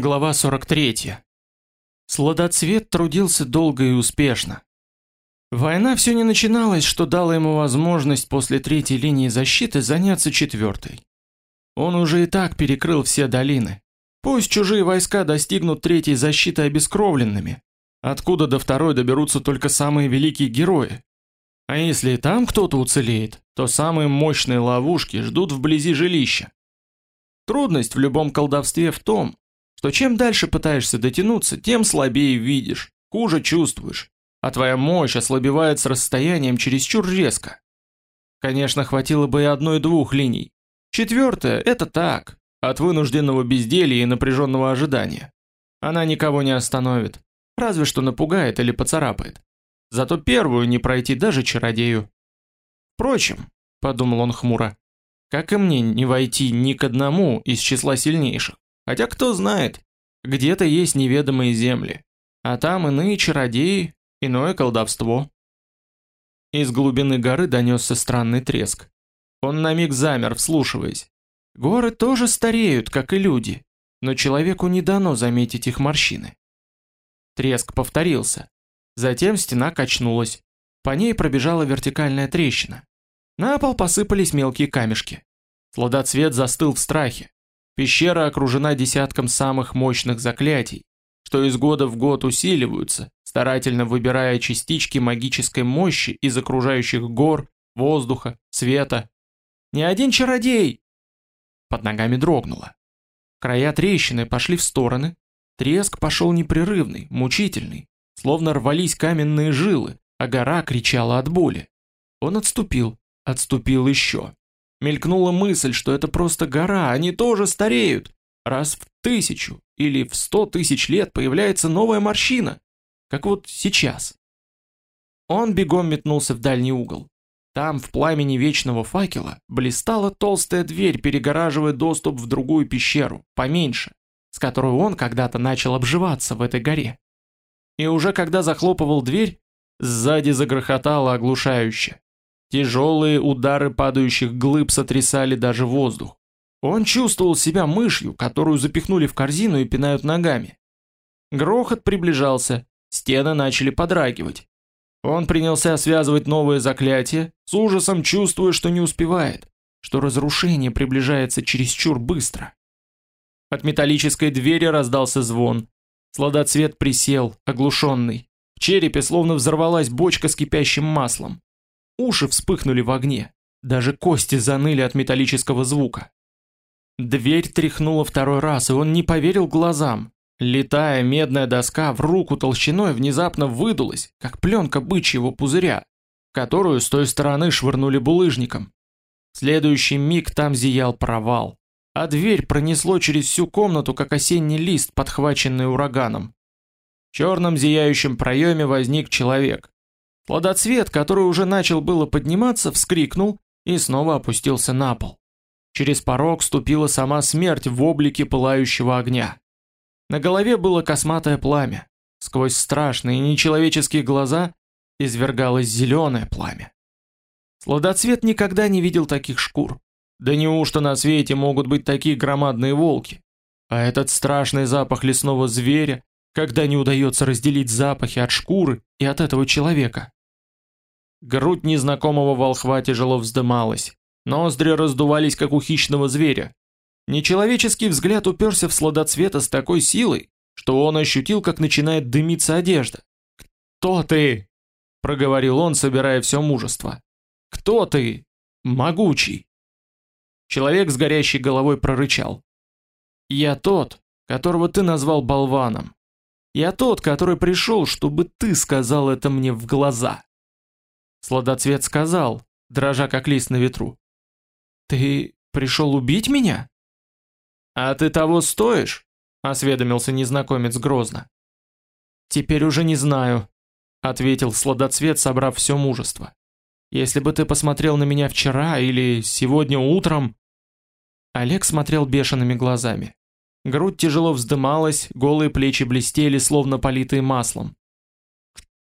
Глава 43. Сладоцвет трудился долго и успешно. Война все не начиналась, что дало ему возможность после третьей линии защиты заняться четвертой. Он уже и так перекрыл все долины. Пусть чужие войска достигнут третьей защиты обескровленными, откуда до второй доберутся только самые великие герои. А если и там кто-то уцелеет, то самые мощные ловушки ждут вблизи жилища. Трудность в любом колдовстве в том, что чем дальше пытаешься дотянуться, тем слабее видишь, хуже чувствуешь, а твоя мощь ослабевает с расстоянием чересчур резко. Конечно, хватило бы и одной-двух линий. Четвертая – это так, от вынужденного безделья и напряженного ожидания. Она никого не остановит, разве что напугает или поцарапает. Зато первую не пройти даже чародею. Впрочем, подумал он хмуро, как и мне не войти ни к одному из числа сильнейших. Хотя кто знает, где-то есть неведомые земли, а там иные чародеи, иное колдовство. Из глубины горы донесся странный треск. Он на миг замер, вслушиваясь. Горы тоже стареют, как и люди, но человеку не дано заметить их морщины. Треск повторился. Затем стена качнулась. По ней пробежала вертикальная трещина. На пол посыпались мелкие камешки. Сладоцвет застыл в страхе. Пещера окружена десятком самых мощных заклятий, что из года в год усиливаются, старательно выбирая частички магической мощи из окружающих гор, воздуха, света. «Не один чародей!» Под ногами дрогнуло. Края трещины пошли в стороны, треск пошел непрерывный, мучительный, словно рвались каменные жилы, а гора кричала от боли. Он отступил, отступил еще. Мелькнула мысль, что это просто гора, они тоже стареют. Раз в тысячу или в сто тысяч лет появляется новая морщина, как вот сейчас. Он бегом метнулся в дальний угол. Там, в пламени вечного факела, блистала толстая дверь, перегораживая доступ в другую пещеру, поменьше, с которой он когда-то начал обживаться в этой горе. И уже когда захлопывал дверь, сзади загрохотало оглушающе. Тяжелые удары падающих глыб сотрясали даже воздух. Он чувствовал себя мышью, которую запихнули в корзину и пинают ногами. Грохот приближался, стены начали подрагивать. Он принялся связывать новые заклятия, с ужасом чувствуя, что не успевает, что разрушение приближается чересчур быстро. От металлической двери раздался звон. Сладоцвет присел, оглушенный. В черепе словно взорвалась бочка с кипящим маслом. Уши вспыхнули в огне, даже кости заныли от металлического звука. Дверь тряхнула второй раз, и он не поверил глазам. Летая медная доска в руку толщиной внезапно выдулась, как пленка бычьего пузыря, которую с той стороны швырнули булыжником. В следующий миг там зиял провал, а дверь пронесло через всю комнату, как осенний лист, подхваченный ураганом. В черном зияющем проеме возник человек, Плодоцвет, который уже начал было подниматься, вскрикнул и снова опустился на пол. Через порог ступила сама смерть в облике пылающего огня. На голове было косматое пламя. Сквозь страшные нечеловеческие глаза извергалось зеленое пламя. Сладоцвет никогда не видел таких шкур. Да неужто на свете могут быть такие громадные волки? А этот страшный запах лесного зверя, когда не удается разделить запахи от шкуры и от этого человека. Грудь незнакомого волхва тяжело вздымалась, ноздри раздувались, как у хищного зверя. Нечеловеческий взгляд уперся в сладоцвета с такой силой, что он ощутил, как начинает дымиться одежда. «Кто ты?» — проговорил он, собирая все мужество. «Кто ты? Могучий!» Человек с горящей головой прорычал. «Я тот, которого ты назвал болваном. Я тот, который пришел, чтобы ты сказал это мне в глаза». Сладоцвет сказал, дрожа как лист на ветру. «Ты пришел убить меня?» «А ты того стоишь?» — осведомился незнакомец грозно. «Теперь уже не знаю», — ответил Сладоцвет, собрав все мужество. «Если бы ты посмотрел на меня вчера или сегодня утром...» Олег смотрел бешеными глазами. Грудь тяжело вздымалась, голые плечи блестели, словно политые маслом.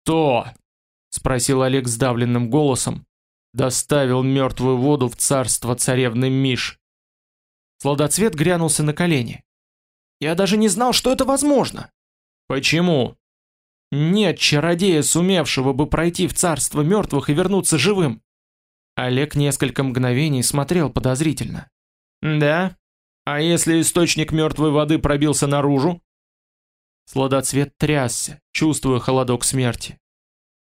«Кто?» Спросил Олег сдавленным голосом. Доставил мертвую воду в царство царевны Миш. Сладоцвет грянулся на колени. Я даже не знал, что это возможно. Почему? Нет чародея, сумевшего бы пройти в царство мертвых и вернуться живым. Олег несколько мгновений смотрел подозрительно. Да? А если источник мертвой воды пробился наружу? Сладоцвет трясся, чувствуя холодок смерти.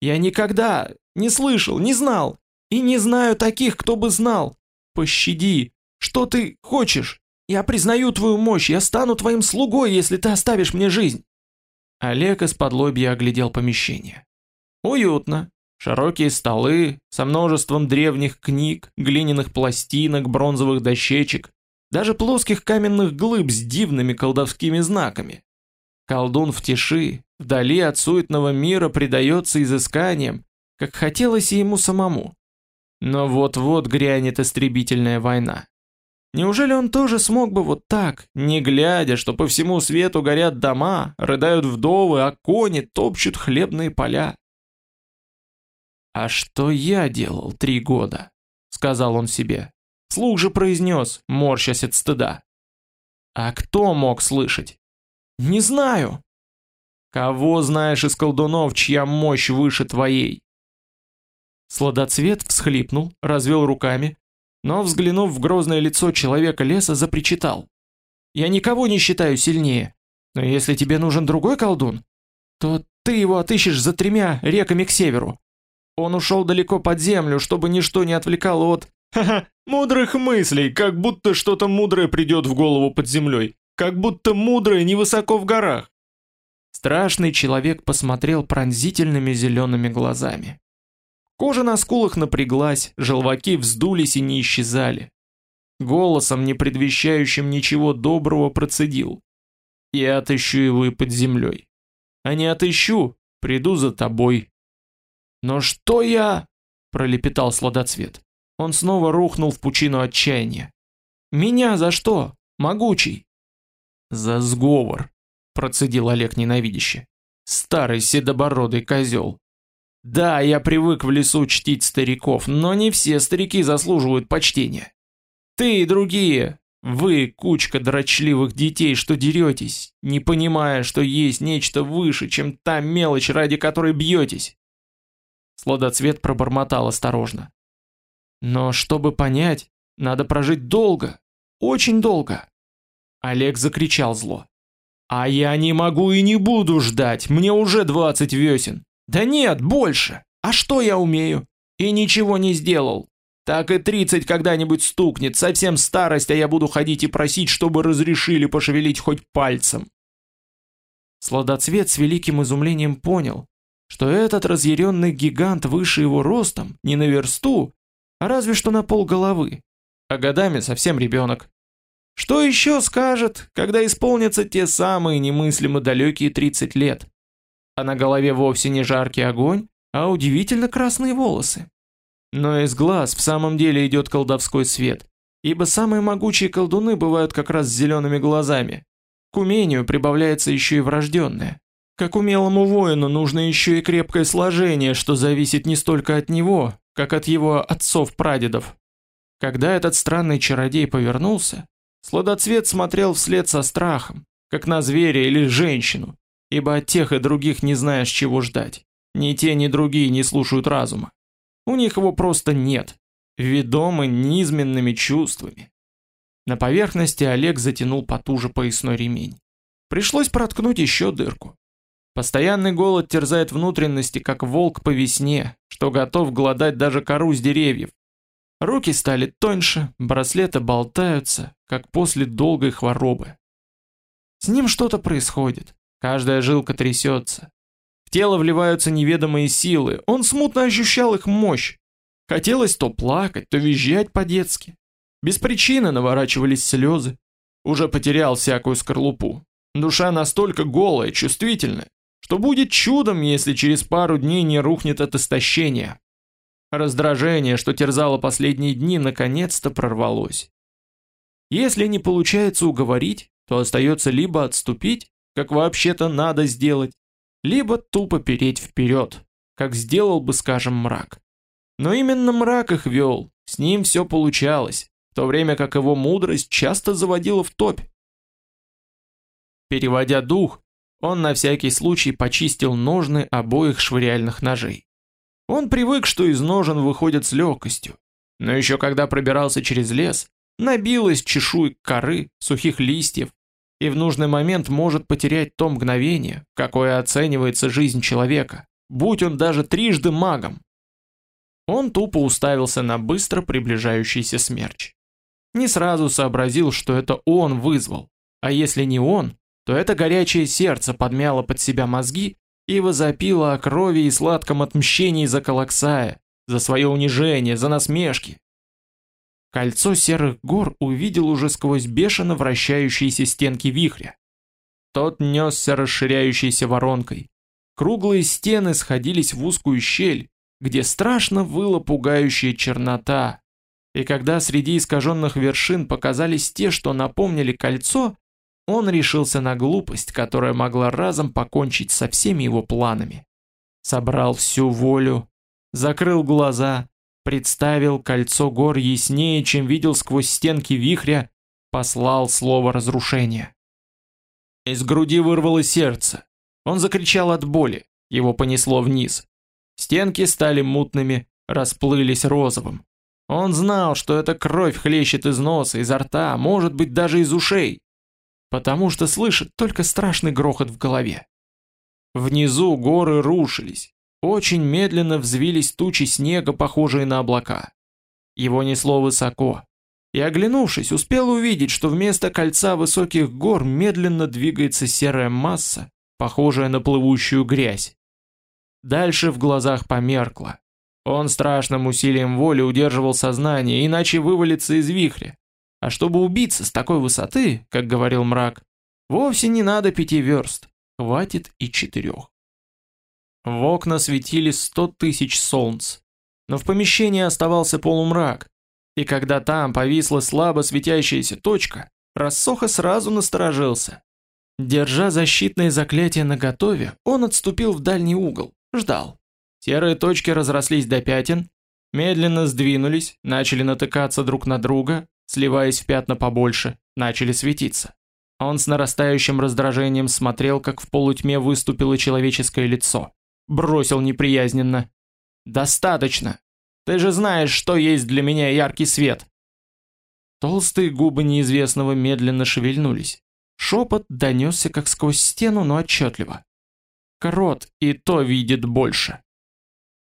Я никогда не слышал, не знал. И не знаю таких, кто бы знал. Пощади. Что ты хочешь? Я признаю твою мощь, я стану твоим слугой, если ты оставишь мне жизнь. Олег из-под лобья оглядел помещение. Уютно. Широкие столы со множеством древних книг, глиняных пластинок, бронзовых дощечек, даже плоских каменных глыб с дивными колдовскими знаками. Колдун в тиши, вдали от суетного мира предается изысканиям, как хотелось и ему самому. Но вот-вот грянет истребительная война. Неужели он тоже смог бы вот так, не глядя, что по всему свету горят дома, рыдают вдовы, а кони топчут хлебные поля? «А что я делал три года?» — сказал он себе. Слух же произнес, морщась от стыда. «А кто мог слышать?» «Не знаю». «Кого знаешь из колдунов, чья мощь выше твоей?» Сладоцвет всхлипнул, развел руками, но, взглянув в грозное лицо человека леса, запричитал. «Я никого не считаю сильнее, но если тебе нужен другой колдун, то ты его отыщешь за тремя реками к северу. Он ушел далеко под землю, чтобы ничто не отвлекало от... Ха-ха, мудрых мыслей, как будто что-то мудрое придет в голову под землей, как будто мудрое невысоко в горах». Страшный человек посмотрел пронзительными зелеными глазами. Кожа на скулах напряглась, желваки вздулись и не исчезали. Голосом, не предвещающим ничего доброго, процедил. «Я отыщу его и под землей. А не отыщу, приду за тобой». «Но что я...» — пролепетал сладоцвет. Он снова рухнул в пучину отчаяния. «Меня за что? Могучий!» «За сговор», — процедил Олег ненавидяще. «Старый седобородый козел. Да, я привык в лесу чтить стариков, но не все старики заслуживают почтения. Ты и другие, вы кучка дрочливых детей, что деретесь, не понимая, что есть нечто выше, чем та мелочь, ради которой бьетесь. Сладоцвет пробормотал осторожно. Но чтобы понять, надо прожить долго, очень долго. Олег закричал зло. А я не могу и не буду ждать, мне уже двадцать весен. Да нет, больше. А что я умею? И ничего не сделал. Так и тридцать когда-нибудь стукнет, совсем старость, а я буду ходить и просить, чтобы разрешили пошевелить хоть пальцем. Сладоцвет с великим изумлением понял, что этот разъяренный гигант выше его ростом не на версту, а разве что на пол головы, а годами совсем ребенок. Что еще скажет, когда исполнятся те самые немыслимо далекие 30 лет? а на голове вовсе не жаркий огонь, а удивительно красные волосы. Но из глаз в самом деле идет колдовской свет, ибо самые могучие колдуны бывают как раз с зелеными глазами. К умению прибавляется еще и врожденное. Как умелому воину нужно еще и крепкое сложение, что зависит не столько от него, как от его отцов-прадедов. Когда этот странный чародей повернулся, сладоцвет смотрел вслед со страхом, как на зверя или женщину, ибо от тех и других не знаешь, чего ждать. Ни те, ни другие не слушают разума. У них его просто нет, ведомы низменными чувствами. На поверхности Олег затянул потуже поясной ремень. Пришлось проткнуть еще дырку. Постоянный голод терзает внутренности, как волк по весне, что готов глодать даже кору с деревьев. Руки стали тоньше, браслеты болтаются, как после долгой хворобы. С ним что-то происходит. Каждая жилка трясется. В тело вливаются неведомые силы, он смутно ощущал их мощь. Хотелось то плакать, то визжать по-детски. Без причины наворачивались слезы. Уже потерял всякую скорлупу. Душа настолько голая, чувствительная, что будет чудом, если через пару дней не рухнет от истощения. Раздражение, что терзало последние дни, наконец-то прорвалось. Если не получается уговорить, то остается либо отступить, как вообще-то надо сделать, либо тупо переть вперед, как сделал бы, скажем, мрак. Но именно мрак их вел, с ним все получалось, в то время как его мудрость часто заводила в топь. Переводя дух, он на всякий случай почистил ножны обоих швыряльных ножей. Он привык, что из ножен выходят с легкостью, но еще когда пробирался через лес, набилась чешуек коры, сухих листьев, и в нужный момент может потерять то мгновение, какое оценивается жизнь человека, будь он даже трижды магом. Он тупо уставился на быстро приближающийся смерч. Не сразу сообразил, что это он вызвал, а если не он, то это горячее сердце подмяло под себя мозги и возопило о крови и сладком отмщении за Калаксая, за свое унижение, за насмешки. Кольцо серых гор увидел уже сквозь бешено вращающиеся стенки вихря. Тот несся расширяющейся воронкой. Круглые стены сходились в узкую щель, где страшно выла пугающая чернота. И когда среди искаженных вершин показались те, что напомнили кольцо, он решился на глупость, которая могла разом покончить со всеми его планами. Собрал всю волю, закрыл глаза, представил кольцо гор яснее, чем видел сквозь стенки вихря, послал слово разрушения. Из груди вырвалось сердце. Он закричал от боли, его понесло вниз. Стенки стали мутными, расплылись розовым. Он знал, что эта кровь хлещет из носа, изо рта, может быть даже из ушей потому что слышит только страшный грохот в голове. Внизу горы рушились, очень медленно взвились тучи снега, похожие на облака. Его несло высоко, и оглянувшись, успел увидеть, что вместо кольца высоких гор медленно двигается серая масса, похожая на плывущую грязь. Дальше в глазах померкло. Он страшным усилием воли удерживал сознание, иначе вывалится из вихря. А чтобы убиться с такой высоты, как говорил мрак, вовсе не надо пяти верст, хватит и четырех. В окна светили сто тысяч солнц, но в помещении оставался полумрак, и когда там повисла слабо светящаяся точка, Рассоха сразу насторожился. Держа защитные заклятия наготове, он отступил в дальний угол, ждал. Серые точки разрослись до пятен, медленно сдвинулись, начали натыкаться друг на друга, сливаясь в пятна побольше, начали светиться. Он с нарастающим раздражением смотрел, как в полутьме выступило человеческое лицо. Бросил неприязненно. «Достаточно! Ты же знаешь, что есть для меня яркий свет!» Толстые губы неизвестного медленно шевельнулись. Шепот донесся как сквозь стену, но отчетливо. Крот и то видит больше.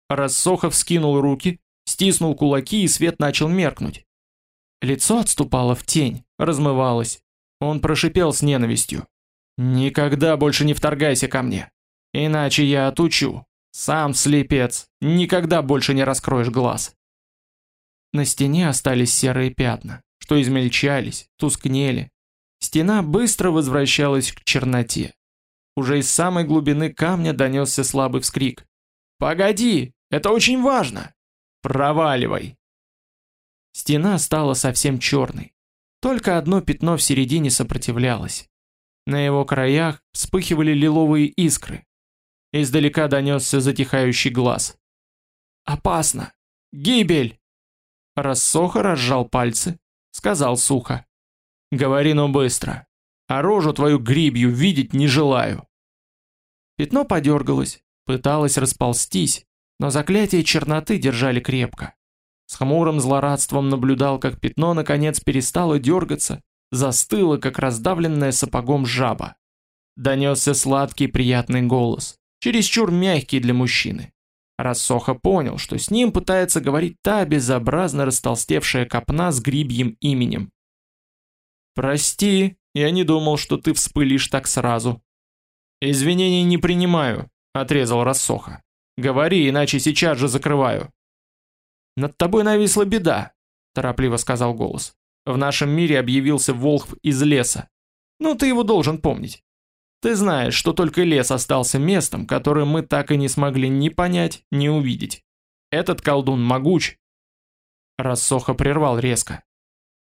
Рассохов скинул руки, стиснул кулаки, и свет начал меркнуть. Лицо отступало в тень, размывалось. Он прошипел с ненавистью. «Никогда больше не вторгайся ко мне, иначе я отучу. Сам слепец, никогда больше не раскроешь глаз». На стене остались серые пятна, что измельчались, тускнели. Стена быстро возвращалась к черноте. Уже из самой глубины камня донесся слабый вскрик. «Погоди, это очень важно! Проваливай!» Стена стала совсем черной. Только одно пятно в середине сопротивлялось. На его краях вспыхивали лиловые искры. Издалека донесся затихающий глаз. «Опасно! Гибель!» Рассоха разжал пальцы, сказал сухо. «Говори, но быстро, а рожу твою грибью видеть не желаю». Пятно подергалось, пыталось расползтись, но заклятие черноты держали крепко. С хмурым злорадством наблюдал, как пятно наконец перестало дергаться, застыло, как раздавленная сапогом жаба. Донесся сладкий приятный голос, чересчур мягкий для мужчины. Рассоха понял, что с ним пытается говорить та безобразно растолстевшая копна с грибьим именем. «Прости, я не думал, что ты вспылишь так сразу». «Извинений не принимаю», — отрезал Рассоха. «Говори, иначе сейчас же закрываю». «Над тобой нависла беда», – торопливо сказал голос. «В нашем мире объявился волхв из леса. Ну, ты его должен помнить. Ты знаешь, что только лес остался местом, которое мы так и не смогли ни понять, ни увидеть. Этот колдун могуч». Рассоха прервал резко.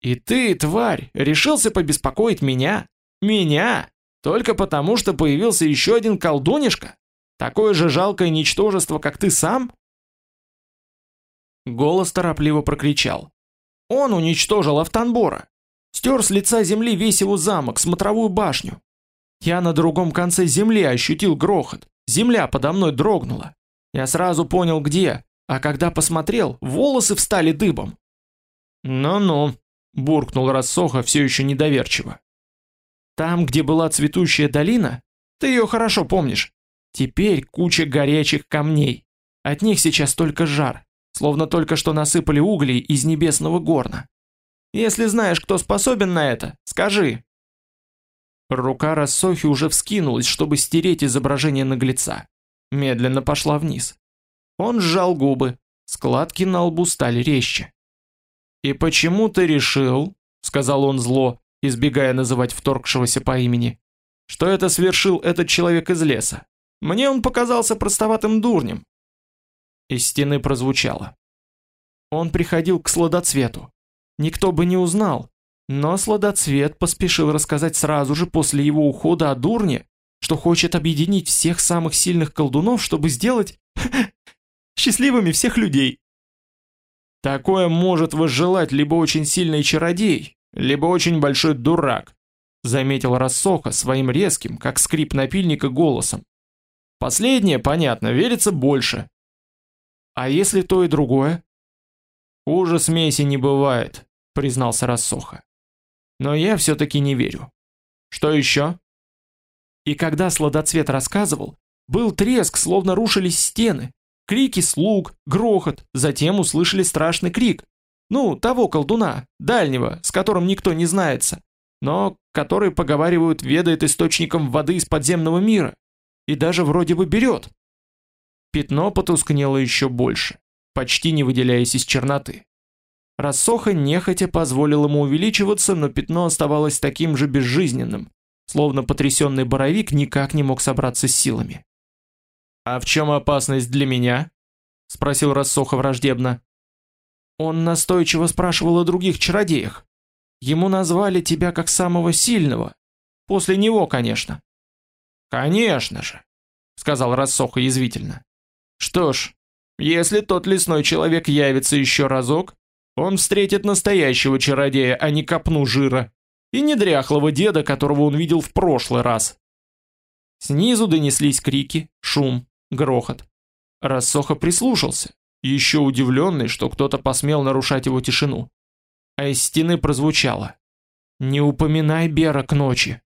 «И ты, тварь, решился побеспокоить меня? Меня? Только потому, что появился еще один колдунишка? Такое же жалкое ничтожество, как ты сам?» Голос торопливо прокричал. Он уничтожил Автанбора. Стер с лица земли весь его замок, смотровую башню. Я на другом конце земли ощутил грохот. Земля подо мной дрогнула. Я сразу понял, где, а когда посмотрел, волосы встали дыбом. «Ну-ну», — буркнул Рассоха все еще недоверчиво. «Там, где была цветущая долина, ты ее хорошо помнишь, теперь куча горячих камней. От них сейчас только жар, словно только что насыпали углей из небесного горна. Если знаешь, кто способен на это, скажи». Рука Рассохи уже вскинулась, чтобы стереть изображение наглеца. Медленно пошла вниз. Он сжал губы, складки на лбу стали резче. «И почему ты решил, — сказал он зло, избегая называть вторгшегося по имени, — что это совершил этот человек из леса? Мне он показался простоватым дурнем». Из стены прозвучало. Он приходил к сладоцвету. Никто бы не узнал, но сладоцвет поспешил рассказать сразу же после его ухода о дурне, что хочет объединить всех самых сильных колдунов, чтобы сделать счастливыми всех людей. Такое может возжелать либо очень сильный чародей, либо очень большой дурак, заметил Рассоха своим резким, как скрип напильника, голосом. Последнее, понятно, верится больше. А если то и другое? Хуже смеси не бывает, признался Рассоха. Но я все-таки не верю. Что еще? И когда сладоцвет рассказывал, был треск, словно рушились стены, крики слуг, грохот, затем услышали страшный крик. Ну, того колдуна, дальнего, с которым никто не знается, но который, поговаривают, ведает источником воды из подземного мира. И даже вроде бы берет. Пятно потускнело еще больше, почти не выделяясь из черноты. Рассоха нехотя позволил ему увеличиваться, но пятно оставалось таким же безжизненным, словно потрясенный боровик никак не мог собраться с силами. «А в чем опасность для меня?» — спросил Рассоха враждебно. Он настойчиво спрашивал о других чародеях. Ему назвали тебя как самого сильного. После него, конечно. «Конечно же», — сказал Рассоха язвительно. «Что ж, если тот лесной человек явится еще разок, он встретит настоящего чародея, а не копну жира, и не дряхлого деда, которого он видел в прошлый раз». Снизу донеслись крики, шум, грохот. Рассоха прислушался, еще удивленный, что кто-то посмел нарушать его тишину. А из стены прозвучало. «Не упоминай Бера к ночи».